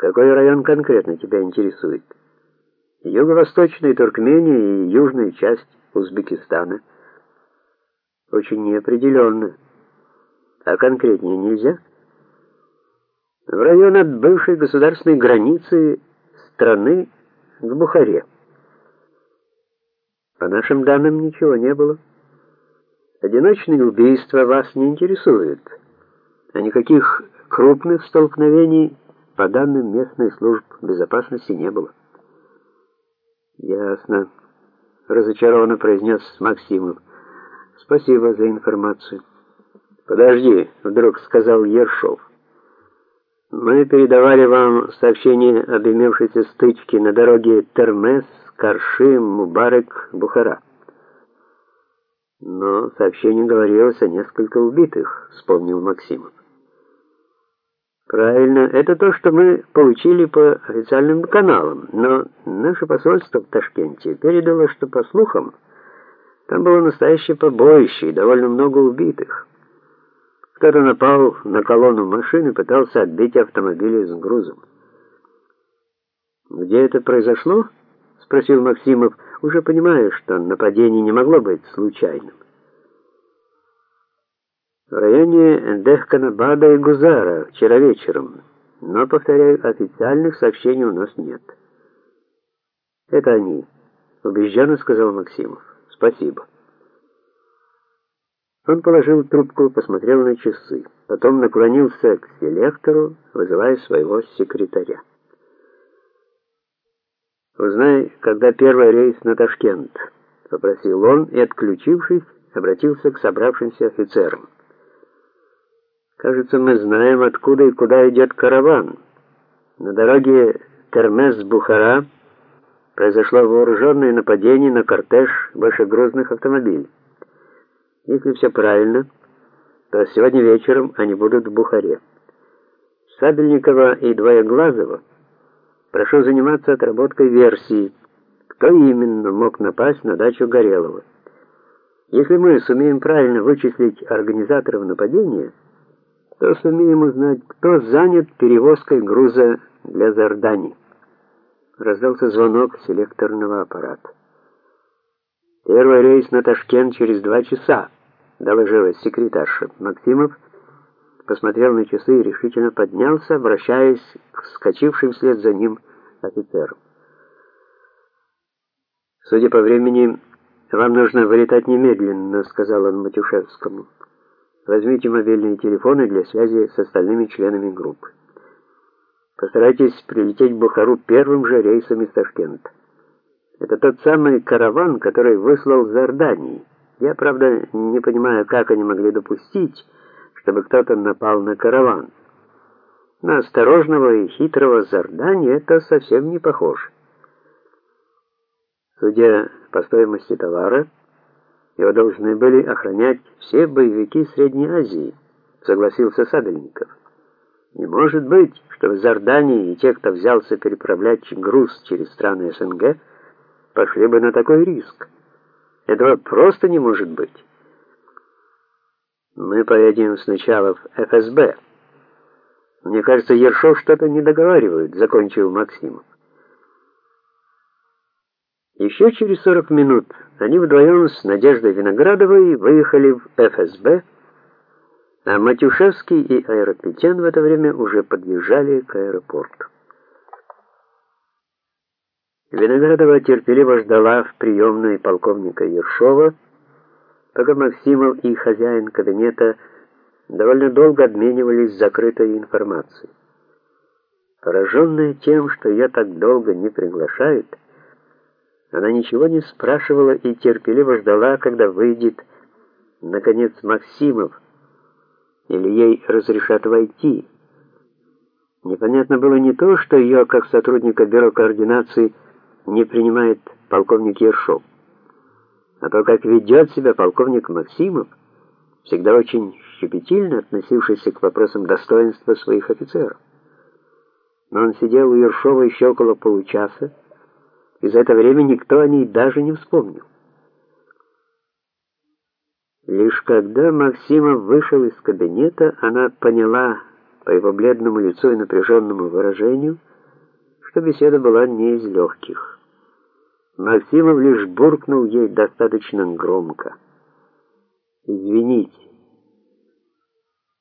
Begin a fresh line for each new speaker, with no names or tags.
Какой район конкретно тебя интересует? Юго-восточная Туркмения и южная часть Узбекистана. Очень неопределенно. А конкретнее нельзя? В район от бывшей государственной границы страны к Бухаре. По нашим данным ничего не было. Одиночные убийства вас не интересуют, а никаких крупных столкновений по данным местной служб безопасности не было. Ясно, разочарованно произнес Максимов. Спасибо за информацию. Подожди, вдруг сказал Ершов. Мы передавали вам сообщение об имевшейся стычке на дороге Термес, Каршим, Мубарек, Бухара. Но сообщение говорилось о несколько убитых, вспомнил Максимов. Правильно, это то, что мы получили по официальным каналам, но наше посольство в Ташкенте передало, что по слухам там было настоящее побоище и довольно много убитых. Кто-то напал на колонну машин и пытался отбить автомобили с грузом. Где это произошло? спросил Максимов, уже понимая, что нападение не могло быть случайным в районе Дехканабада и Гузара вчера вечером, но, повторяю, официальных сообщений у нас нет. Это они, убежденно сказал Максимов. Спасибо. Он положил трубку, посмотрел на часы, потом наклонился к селектору, вызывая своего секретаря. Узнай, когда первый рейс на Ташкент, попросил он и, отключившись, обратился к собравшимся офицерам. Кажется, мы знаем, откуда и куда идет караван. На дороге Термес-Бухара произошло вооруженное нападение на кортеж большегрузных автомобилей. Если все правильно, то сегодня вечером они будут в Бухаре. Сабельникова и Двоеглазова прошу заниматься отработкой версии, кто именно мог напасть на дачу Горелого. Если мы сумеем правильно вычислить организаторов нападения, то сумеем узнать, кто занят перевозкой груза для Зардани. Раздался звонок селекторного аппарата. Первый рейс на Ташкент через два часа, доложилась секретарша. Максимов посмотрел на часы и решительно поднялся, обращаясь к вскочившим вслед за ним офицерам. Судя по времени, вам нужно вылетать немедленно, сказал он Матюшевскому. Возьмите мобильные телефоны для связи с остальными членами группы. Постарайтесь прилететь в Бухару первым же рейсом из Ташкента. Это тот самый караван, который выслал в Зардании. Я, правда, не понимаю, как они могли допустить, чтобы кто-то напал на караван. На осторожного и хитрого Зардани это совсем не похоже. Судя по стоимости товара, его должны были охранять все боевики Средней Азии, согласился Садельников. Не может быть, что в Зардании и те, кто взялся переправлять груз через страны СНГ, пошли бы на такой риск. Этого просто не может быть. Мы поедем сначала в ФСБ. Мне кажется, Ершов что-то не договаривает, закончил Максимов. Еще через 40 минут они вдвоем с Надеждой Виноградовой выехали в ФСБ, а Матюшевский и Аэроклетян в это время уже подъезжали к аэропорту. Виноградова терпеливо ждала в приемной полковника Ершова, пока Максимов и хозяин кабинета довольно долго обменивались закрытой информацией. Пораженная тем, что я так долго не приглашают, она ничего не спрашивала и терпеливо ждала, когда выйдет наконец Максимов или ей разрешат войти. Непонятно было не то, что ее, как сотрудника бюро координации, не принимает полковник Ершов, а то, как ведет себя полковник Максимов, всегда очень щепетильно относившийся к вопросам достоинства своих офицеров. Но он сидел у Ершова еще около получаса, и за это время никто о ней даже не вспомнил. Лишь когда Максимов вышел из кабинета, она поняла, по его бледному лицу и напряженному выражению, что беседа была не из легких. Максимов лишь буркнул ей достаточно громко.